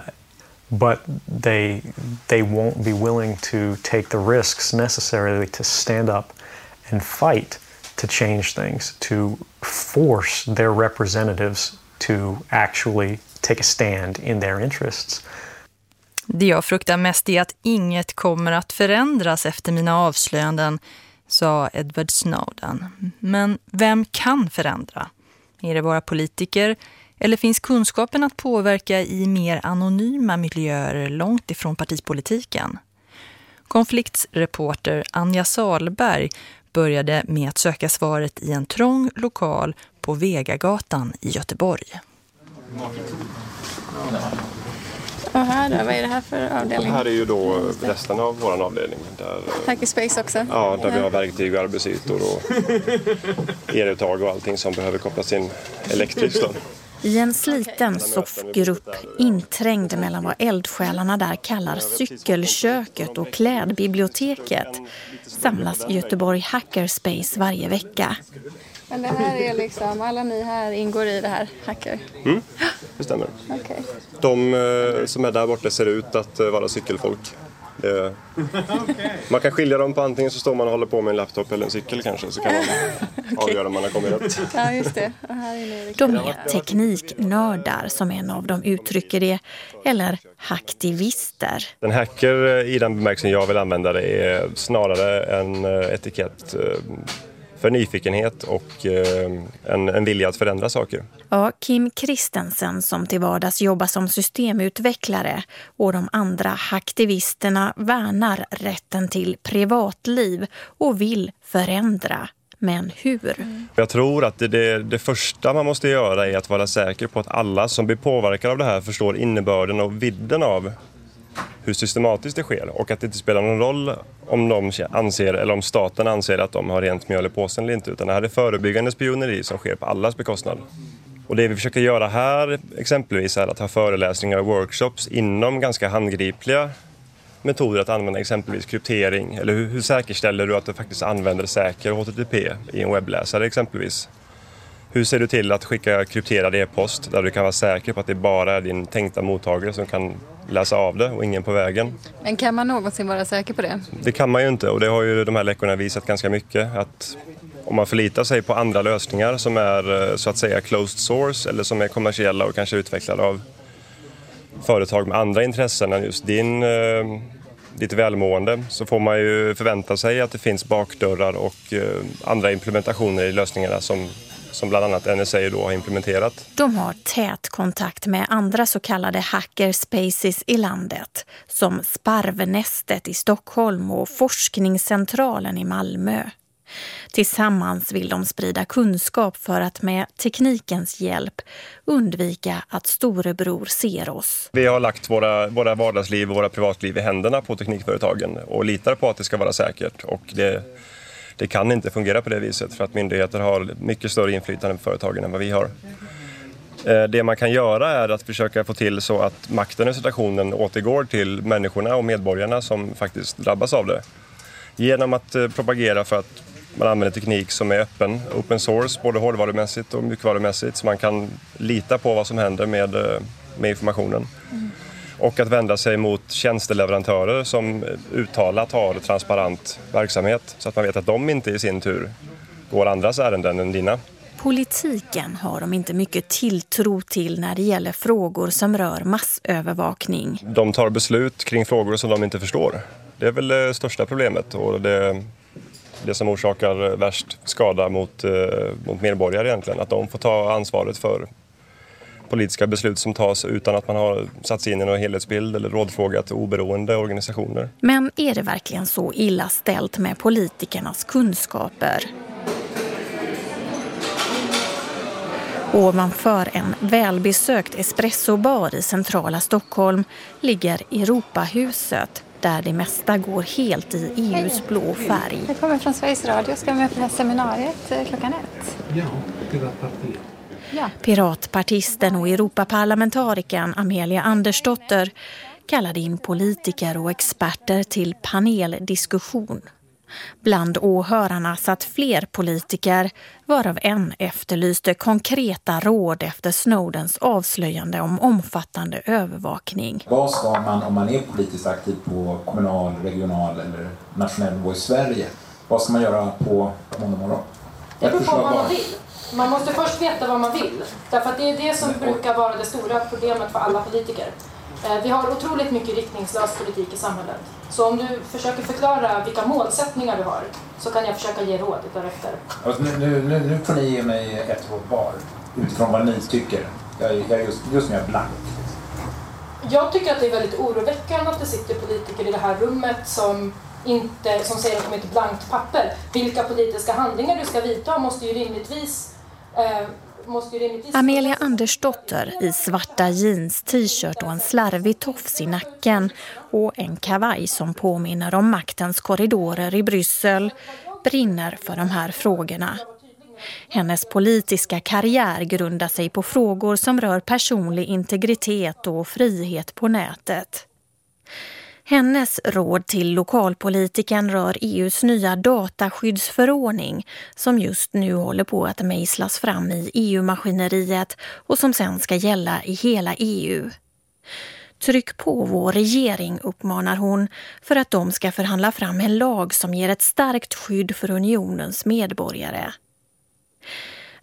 but they they won't be willing to take the risks necessarily to stand up and fight to change things, to force their representatives to actually take a stand in their interests. Det jag fruktar mest är att inget kommer att förändras efter mina avslöjanden, sa Edward Snowden. Men vem kan förändra? Är det bara politiker eller finns kunskapen att påverka i mer anonyma miljöer långt ifrån partipolitiken? Konfliktsreporter Anja Salberg började med att söka svaret i en trång lokal på Vegagatan i Göteborg. Och här då, vad är det här för avdelning? Det här är ju då resten av vår avdelning. Där, Hackerspace också? Ja, där ja. vi har verktyg och arbetsytor och eluttag och allting som behöver kopplas in elektriskt. Då. I en sliten soffgrupp inträngd mellan vad eldsjälarna där kallar cykelköket och klädbiblioteket samlas Göteborg Hackerspace varje vecka. Men det här är liksom, alla ni här ingår i det här hacker? Mm, det stämmer. Okay. De eh, som är där borta ser ut att eh, vara cykelfolk. Det, man kan skilja dem på antingen så står man och håller på med en laptop eller en cykel kanske så kan man avgöra om man har kommit rätt. Ja, just det. De är tekniknördar som en av dem uttrycker det, eller hacktivister. En hacker i den bemärkelsen jag vill använda det är snarare en eh, etikett eh, för nyfikenhet och eh, en, en vilja att förändra saker. Ja, Kim Kristensen som till vardags jobbar som systemutvecklare och de andra aktivisterna värnar rätten till privatliv och vill förändra. Men hur? Jag tror att det, det, det, första man måste göra är att vara säker på att alla som blir påverkade av det här förstår innebörden och vidden av hur systematiskt det sker och att det inte spelar någon roll om de anser eller om staten anser att de har rent mjöl i påsen eller inte utan det här är förebyggande spioneri som sker på allas bekostnad. Och det vi försöker göra här exempelvis är att ha föreläsningar och workshops inom ganska handgripliga metoder att använda exempelvis kryptering eller hur, hur säkerställer du att du faktiskt använder säker HTTP i en webbläsare exempelvis. Hur ser du till att skicka krypterad e-post där du kan vara säker på att det bara är din tänkta mottagare som kan läsa av det och ingen på vägen? Men kan man någonsin vara säker på det? Det kan man ju inte och det har ju de här läckorna visat ganska mycket. Att om man förlitar sig på andra lösningar som är eh, så att säga closed source eller som är kommersiella och kanske utvecklade av företag med andra intressen än just din, eh, ditt välmående så får man ju förvänta sig att det finns bakdörrar och eh, andra implementationer i lösningarna som som bland annat NSA då har implementerat. De har tät kontakt med andra så kallade hackerspaces i landet som Sparvenästet i Stockholm och Forskningscentralen i Malmö. Tillsammans vill de sprida kunskap för att med teknikens hjälp undvika att storebror ser oss. Vi har lagt våra, våra vardagsliv och våra privatliv i händerna på teknikföretagen och litar på att det ska vara säkert. Och det, det kan inte fungera på det viset för att myndigheter har mycket större inflytande på företagen än vad vi har. Eh, det man kan göra är att försöka få till så att makten i situationen återgår till människorna och medborgarna som faktiskt drabbas av det. Genom att eh, propagera för att man använder teknik som är öppen, open source, både hårdvarumässigt och mjukvarumässigt, så man kan lita på vad som händer med, eh, med informationen. Och att vända sig mot tjänsteleverantörer som uttalat har transparent verksamhet så att man vet att de inte i sin tur går andras ärenden än dina. Politiken har de inte mycket tilltro till när det gäller frågor som rör massövervakning. De tar beslut kring frågor som de inte förstår. Det är väl det största problemet och det, det som orsakar värst skada mot, eh, mot medborgare egentligen. Att de får ta ansvaret för politiska beslut som tas utan att man har satt sig in i någon helhetsbild eller rådfrågat oberoende organisationer. Men är det verkligen så illa ställt med politikernas kunskaper? Ovanför en välbesökt espressobar i centrala Stockholm ligger Europahuset där det mesta går helt i EUs blå färg. Jag kommer från Sveriges Radio. Ska med på det här seminariet eh, klockan ett. Ja, Piratpartiet. Ja. Piratpartisten och Europaparlamentarikern Amelia Andersdotter kallade in politiker och experter till paneldiskussion. Bland åhörarna satt fler politiker varav en efterlyste konkreta råd efter Snowdens avslöjande om omfattande övervakning. Vad ska man om man är politiskt aktiv på kommunal, regional eller nationell nivå i Sverige? Vad ska man göra på måndag morgon? Det beror på vad man vill. Man måste först veta vad man vill. Därför att det är det som brukar vara det stora problemet för alla politiker. Eh, vi har otroligt mycket riktningslös politik i samhället. Så om du försöker förklara vilka målsättningar du har så kan jag försöka ge råd därefter. Alltså, nu, nu, nu får ni ge mig ett råd var utifrån vad ni tycker. Jag, jag just, just nu är jag blank. Jag tycker att det är väldigt oroväckande att det sitter politiker i det här rummet som, inte, som säger att de är ett blankt papper. Vilka politiska handlingar du ska vidta måste ju rimligtvis Amelia Andersdotter i svarta jeans, t-shirt och en slarvig tofs i nacken och en kavaj som påminner om maktens korridorer i Bryssel brinner för de här frågorna. Hennes politiska karriär grundar sig på frågor som rör personlig integritet och frihet på nätet. Hennes råd till lokalpolitiken rör EUs nya dataskyddsförordning som just nu håller på att mejslas fram i EU-maskineriet och som sen ska gälla i hela EU. Tryck på vår regering, uppmanar hon, för att de ska förhandla fram en lag som ger ett starkt skydd för unionens medborgare.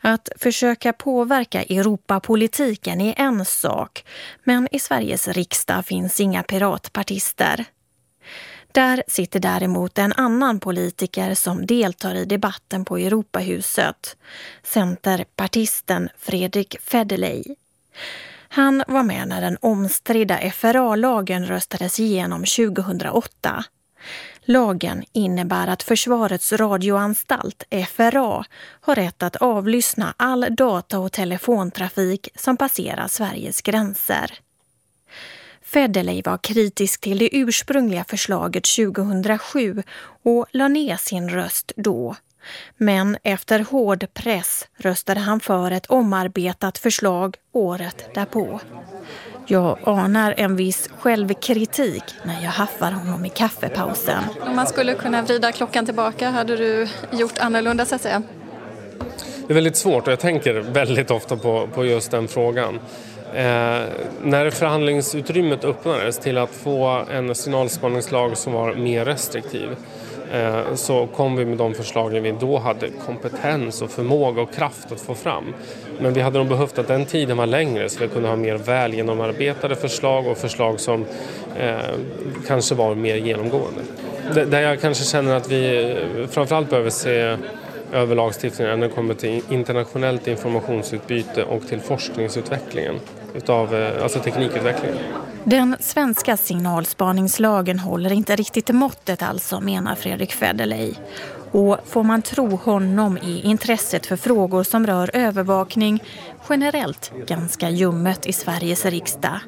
Att försöka påverka Europapolitiken är en sak, men i Sveriges riksdag finns inga piratpartister. Där sitter däremot en annan politiker som deltar i debatten på Europahuset, centerpartisten Fredrik Federley. Han var med när den omstridda FRA-lagen röstades igenom 2008. Lagen innebär att Försvarets radioanstalt, FRA, har rätt att avlyssna all data och telefontrafik som passerar Sveriges gränser. Federley var kritisk till det ursprungliga förslaget 2007 och la ner sin röst då. Men efter hård press röstade han för ett omarbetat förslag året därpå. Jag anar en viss självkritik när jag haffar honom i kaffepausen. Om man skulle kunna vrida klockan tillbaka, hade du gjort annorlunda så att säga? Det är väldigt svårt och jag tänker väldigt ofta på, på just den frågan. Eh, när förhandlingsutrymmet öppnades till att få en signalspaningslag som var mer restriktiv Eh, så kom vi med de förslagen vi då hade kompetens och förmåga och kraft att få fram. Men vi hade nog behövt att den tiden var längre så vi kunde ha mer väl genomarbetade förslag och förslag som eh, kanske var mer genomgående. D där jag kanske känner att vi eh, framförallt behöver se över lagstiftningen när det kommer till internationellt informationsutbyte och till forskningsutvecklingen utav eh, alltså teknikutvecklingen. Den svenska signalspaningslagen håller inte riktigt måttet alltså, menar Fredrik Federley. Och får man tro honom är intresset för frågor som rör övervakning generellt ganska ljummet i Sveriges riksdag.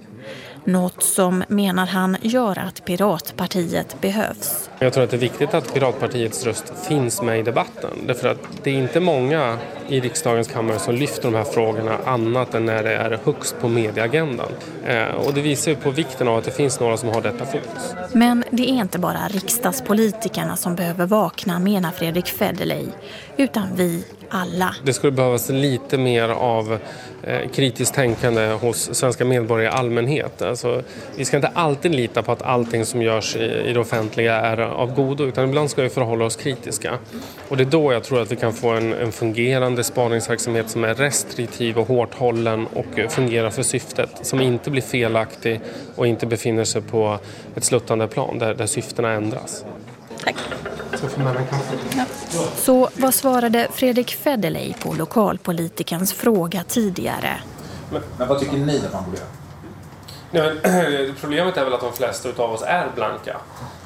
Något som, menar han, gör att Piratpartiet behövs. Jag tror att det är viktigt att Piratpartiets röst finns med i debatten. Därför att det är inte många i riksdagens kammare som lyfter de här frågorna annat än när det är högst på medieagendan. Eh, och det visar ju på vikten av att det finns några som har detta fokus. Men det är inte bara riksdagspolitikerna som behöver vakna, menar Fredrik Federley, utan vi alla. Det skulle behövas lite mer av eh, kritiskt tänkande hos svenska medborgare i allmänhet. Alltså, vi ska inte alltid lita på att allting som görs i, i det offentliga är av godo utan ibland ska vi förhålla oss kritiska. Och det är då jag tror att vi kan få en, en fungerande spaningsverksamhet som är restriktiv och hårt hållen och fungerar för syftet. Som inte blir felaktig och inte befinner sig på ett sluttande plan där, där syftena ändras. Tack. Så vad svarade Fredrik Federley på lokalpolitikerns fråga tidigare? Men, men vad tycker ni att man borde göra? Nej, men, problemet är väl att de flesta av oss är blanka.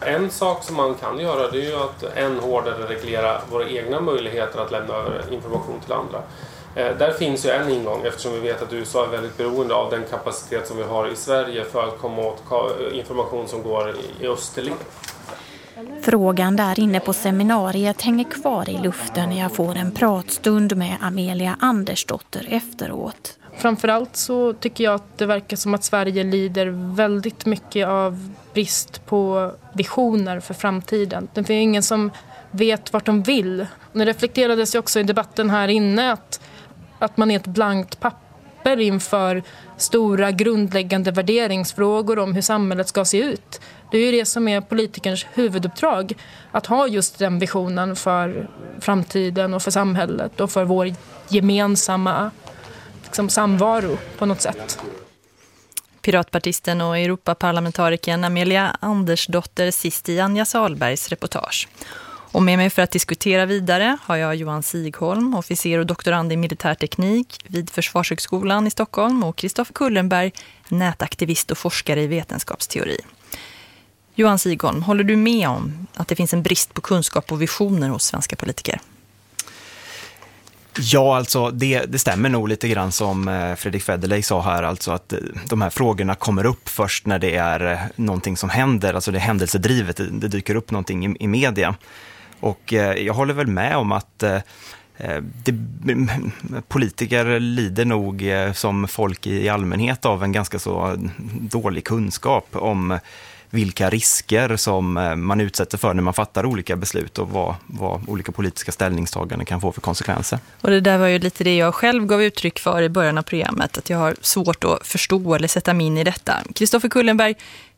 En sak som man kan göra det är ju att än hårdare reglera våra egna möjligheter att lämna över information till andra. Eh, där finns ju en ingång eftersom vi vet att USA är väldigt beroende av den kapacitet som vi har i Sverige för att komma åt information som går i österled. Frågan där inne på seminariet hänger kvar i luften när jag får en pratstund med Amelia Andersdotter efteråt. Framförallt så tycker jag att det verkar som att Sverige lider väldigt mycket av brist på visioner för framtiden. Det finns ingen som vet vart de vill. Det reflekterades ju också i debatten här inne att, att man är ett blankt papper inför stora grundläggande värderingsfrågor om hur samhället ska se ut. Det är ju det som är politikerns huvuduppdrag. Att ha just den visionen för framtiden och för samhället och för vår gemensamma liksom, samvaro på något sätt. Piratpartisten och Europaparlamentarikern Amelia Andersdotter sist i Anja Salbergs reportage. Och med mig för att diskutera vidare har jag Johan Sigholm, officer och doktorand i militärteknik vid Försvarshögskolan i Stockholm och Kristoffer Kullenberg, nätaktivist och forskare i vetenskapsteori. Johan Sigholm, håller du med om att det finns en brist på kunskap och visioner hos svenska politiker? Ja, alltså det, det, stämmer nog lite grann som eh, Fredrik Federley sa här, alltså att eh, de här frågorna kommer upp först när det är eh, någonting som händer, alltså det är händelsedrivet, det dyker upp någonting i, i media. Och eh, jag håller väl med om att eh, eh, det, politiker lider nog som folk i allmänhet av en ganska så dålig kunskap om vilka risker som man utsätter för när man fattar olika beslut och vad, vad olika politiska ställningstaganden kan få för konsekvenser. Och det där var ju lite det jag själv gav uttryck för i början av programmet, att jag har svårt att förstå eller sätta mig in i detta. Kristoffer Kullenberg,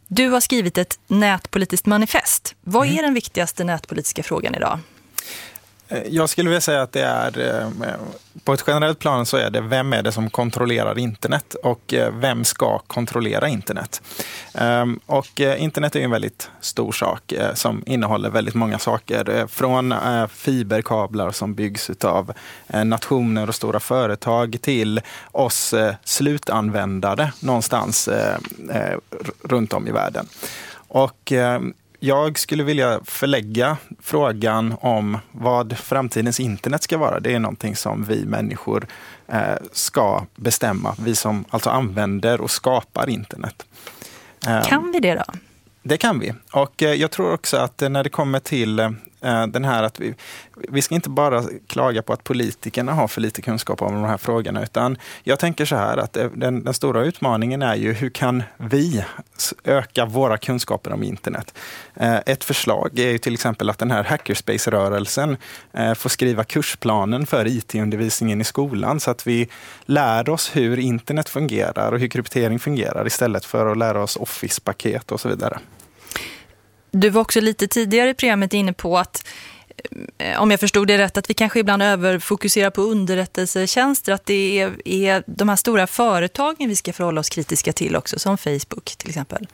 du har skrivit ett nätpolitiskt manifest. Vad mm. är den viktigaste nätpolitiska frågan idag? Eh, jag skulle vilja säga att det är, eh, på ett generellt plan så är det vem är det som kontrollerar internet och eh, vem ska kontrollera internet? Ehm, och internet är en väldigt stor sak som innehåller väldigt många saker. Från fiberkablar som byggs av nationer och stora företag till oss slutanvändare någonstans runt om i världen. Och ehm, jag skulle vilja förlägga frågan om vad framtidens internet ska vara. Det är någonting som vi människor eh, ska bestämma. Vi som alltså använder och skapar internet. Eh, kan vi det då? Det kan vi. Och eh, jag tror också att när det kommer till Eh, Eh, den här att vi, vi ska inte bara klaga på att politikerna har för lite kunskap om de här frågorna, utan jag tänker så här att eh, den, den stora utmaningen är ju hur kan vi öka våra kunskaper om internet? Eh, ett förslag är ju till exempel att den här hackerspace-rörelsen får skriva kursplanen för IT-undervisningen i skolan så att vi lär oss hur internet fungerar och hur kryptering fungerar istället för att lära oss Office-paket och så vidare. Du var också lite tidigare i programmet inne på att eh, om jag förstod det rätt, att vi kanske ibland överfokuserar på underrättelsetjänster, att det är, är de här stora företagen vi ska förhålla oss kritiska till också, som Facebook till exempel.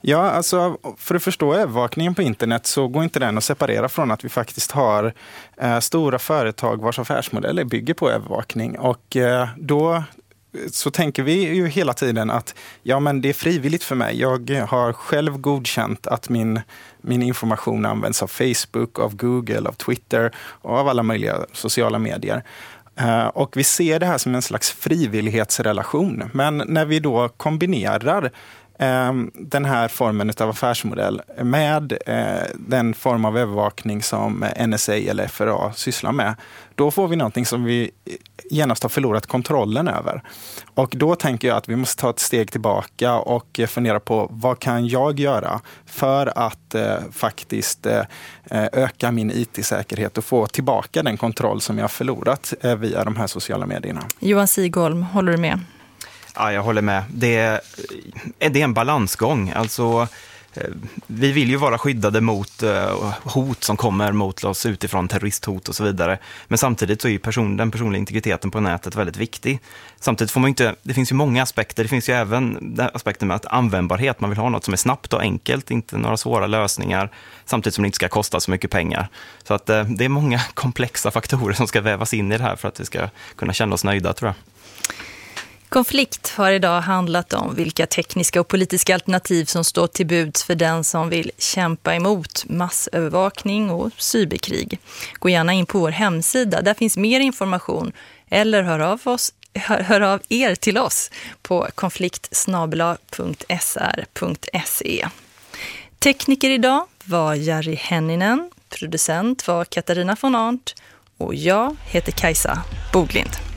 Ja, alltså för att förstå övervakningen på internet så går inte den att separera från att vi faktiskt har eh, stora företag vars affärsmodeller bygger på övervakning. Och eh, då så tänker vi ju hela tiden att ja, men det är frivilligt för mig. Jag har själv godkänt att min, min information används av Facebook, av Google, av Twitter och av alla möjliga sociala medier. Eh, och vi ser det här som en slags frivillighetsrelation. Men när vi då kombinerar Ehm, den här formen av affärsmodell med eh, den form av övervakning som NSA eller FRA sysslar med, då får vi någonting som vi genast har förlorat kontrollen över. Och då tänker jag att vi måste ta ett steg tillbaka och fundera på vad kan jag göra för att eh, faktiskt eh, öka min IT-säkerhet och få tillbaka den kontroll som jag har förlorat eh, via de här sociala medierna. Johan Sigholm, håller du med? Ja, jag håller med. Det är, det är en balansgång. Alltså, eh, vi vill ju vara skyddade mot eh, hot som kommer mot oss utifrån, terroristhot och så vidare. Men samtidigt så är person, den personliga integriteten på nätet väldigt viktig. Samtidigt får man inte, det finns ju många aspekter. Det finns ju även aspekten med att användbarhet. Man vill ha något som är snabbt och enkelt, inte några svåra lösningar. Samtidigt som det inte ska kosta så mycket pengar. Så att eh, det är många komplexa faktorer som ska vävas in i det här för att vi ska kunna känna oss nöjda tror jag. Konflikt har idag handlat om vilka tekniska och politiska alternativ som står till buds för den som vill kämpa emot massövervakning och cyberkrig. Gå gärna in på vår hemsida, där finns mer information eller hör av, oss, hör, hör av er till oss på konfliktsnabla.sr.se. Tekniker idag var Jari Henninen, producent var Katarina von Arndt och jag heter Kajsa Boglind.